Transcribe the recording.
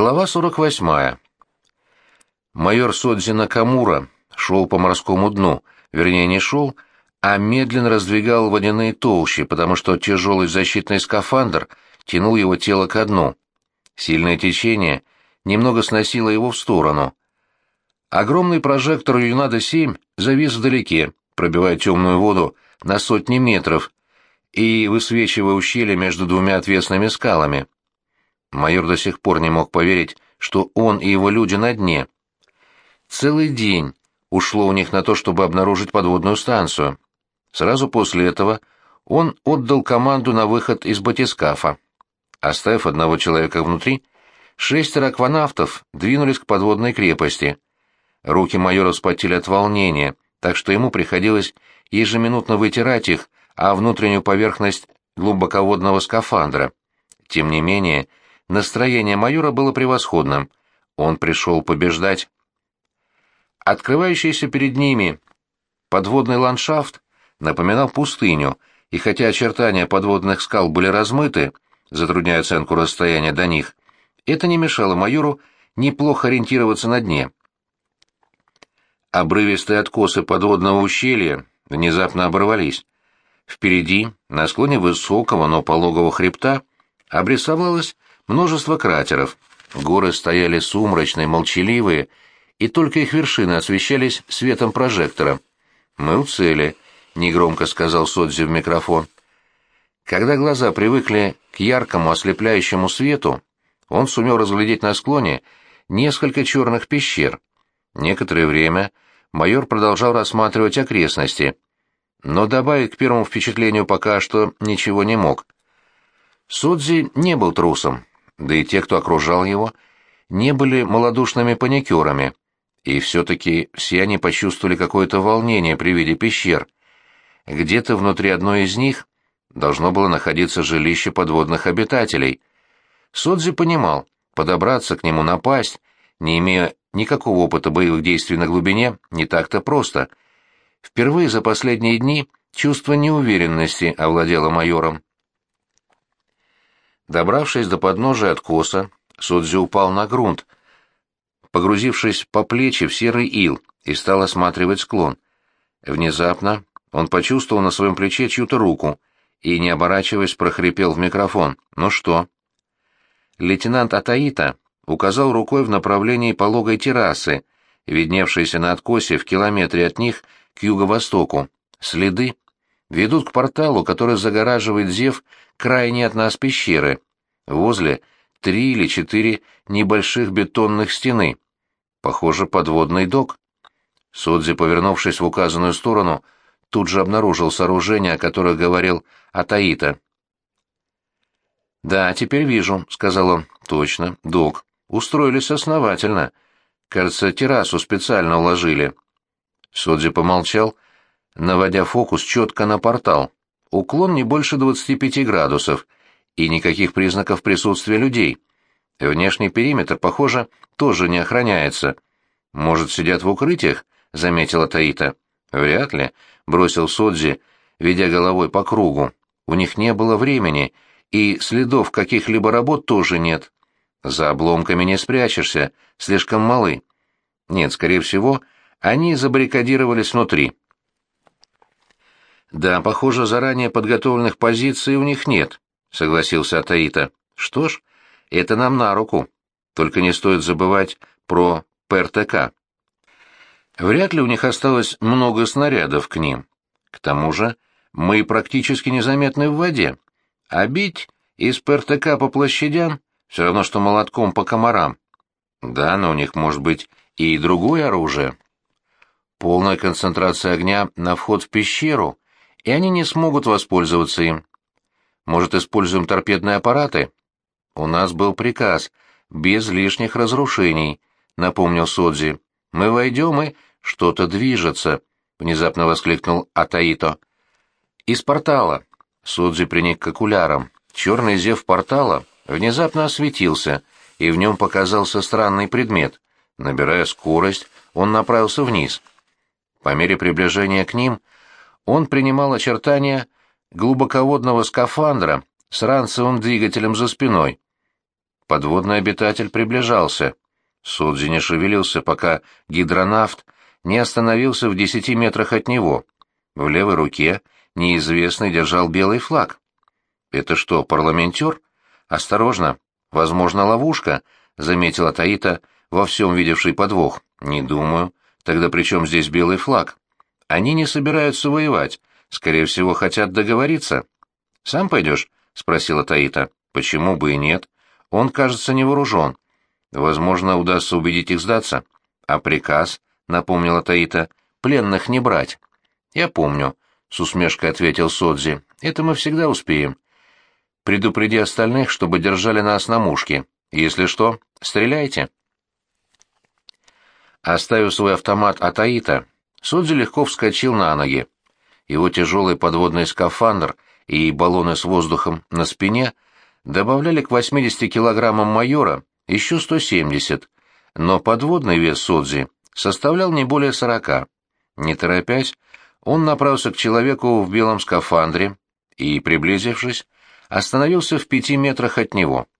Глава 48. Майор Содзи Накамура шел по морскому дну, вернее, не шел, а медленно раздвигал водяные толщи, потому что тяжелый защитный скафандр тянул его тело ко дну. Сильное течение немного сносило его в сторону. Огромный прожектор Юнада-7 завис вдалеке, пробивая темную воду на сотни метров и высвечивая ущелье между двумя отвесными скалами. Майор до сих пор не мог поверить, что он и его люди на дне. Целый день ушло у них на то, чтобы обнаружить подводную станцию. Сразу после этого он отдал команду на выход из батискафа. Оставив одного человека внутри, шестеро акванавтов двинулись к подводной крепости. Руки майора вспотели от волнения, так что ему приходилось ежеминутно вытирать их, а внутреннюю поверхность глубоководного скафандра. Тем не менее, Настроение майора было превосходным. Он пришел побеждать. Открывающийся перед ними подводный ландшафт напоминал пустыню, и хотя очертания подводных скал были размыты, затрудняя оценку расстояния до них, это не мешало майору неплохо ориентироваться на дне. Обрывистые откосы подводного ущелья внезапно оборвались. Впереди, на склоне высокого, но пологого хребта, обрисовалась Множество кратеров. Горы стояли сумрачные, молчаливые, и только их вершины освещались светом прожектора. «Мы у цели», — негромко сказал Содзи в микрофон. Когда глаза привыкли к яркому ослепляющему свету, он сумел разглядеть на склоне несколько черных пещер. Некоторое время майор продолжал рассматривать окрестности, но добавить к первому впечатлению пока что ничего не мог. Содзи не был трусом, да и те, кто окружал его, не были малодушными паникерами, и все-таки все они почувствовали какое-то волнение при виде пещер. Где-то внутри одной из них должно было находиться жилище подводных обитателей. Содзи понимал, подобраться к нему напасть, не имея никакого опыта боевых действий на глубине, не так-то просто. Впервые за последние дни чувство неуверенности овладело майором. Добравшись до подножия откоса, Судзи упал на грунт, погрузившись по плечи в серый ил, и стал осматривать склон. Внезапно он почувствовал на своем плече чью-то руку и, не оборачиваясь, прохрипел в микрофон. «Ну что?» Лейтенант Атаита указал рукой в направлении пологой террасы, видневшейся на откосе в километре от них к юго-востоку. Следы ведут к порталу, который загораживает зев крайне от нас пещеры. Возле три или четыре небольших бетонных стены. Похоже, подводный док. Содзи, повернувшись в указанную сторону, тут же обнаружил сооружение, о которых говорил Атаита. «Да, теперь вижу», — сказал он. «Точно, док. Устроились основательно. Кажется, террасу специально уложили». Содзи помолчал, наводя фокус четко на портал. Уклон не больше 25 градусов и никаких признаков присутствия людей. Внешний периметр, похоже, тоже не охраняется. Может, сидят в укрытиях? — заметила Таита. «Вряд ли», — бросил Содзи, ведя головой по кругу. «У них не было времени, и следов каких-либо работ тоже нет. За обломками не спрячешься, слишком малы. Нет, скорее всего, они забаррикадировались внутри». «Да, похоже, заранее подготовленных позиций у них нет», — согласился Атаита. «Что ж, это нам на руку. Только не стоит забывать про ПРТК. Вряд ли у них осталось много снарядов к ним. К тому же мы практически незаметны в воде. А бить из ПРТК по площадям все равно, что молотком по комарам. Да, но у них может быть и другое оружие. Полная концентрация огня на вход в пещеру — и они не смогут воспользоваться им. Может, используем торпедные аппараты? У нас был приказ, без лишних разрушений, напомнил Содзи. Мы войдем и... Что-то движется, внезапно воскликнул Атаито. Из портала. Содзи приник к окулярам. Черный зев портала внезапно осветился, и в нем показался странный предмет. Набирая скорость, он направился вниз. По мере приближения к ним он принимал очертания глубоководного скафандра с ранцевым двигателем за спиной. Подводный обитатель приближался. Судзи не шевелился, пока гидронавт не остановился в десяти метрах от него. В левой руке неизвестный держал белый флаг. «Это что, парламентер? Осторожно, возможно, ловушка», — заметила Таита, во всем видевший подвох. «Не думаю. Тогда при чем здесь белый флаг? Они не собираются воевать, скорее всего, хотят договориться». «Сам пойдешь?» — спросила Таита. «Почему бы и нет? Он, кажется, не вооружен. Возможно, удастся убедить их сдаться. А приказ, — напомнила Таита, — пленных не брать». «Я помню», — с усмешкой ответил Содзи. «Это мы всегда успеем. Предупреди остальных, чтобы держали нас на мушке. Если что, стреляйте». Оставив свой автомат от Аита, Судзи легко вскочил на ноги. Его тяжелый подводный скафандр и баллоны с воздухом на спине добавляли к 80 килограммам майора еще 170, но подводный вес Судзи составлял не более 40. Не торопясь, он направился к человеку в белом скафандре и, приблизившись, остановился в пяти метрах от него —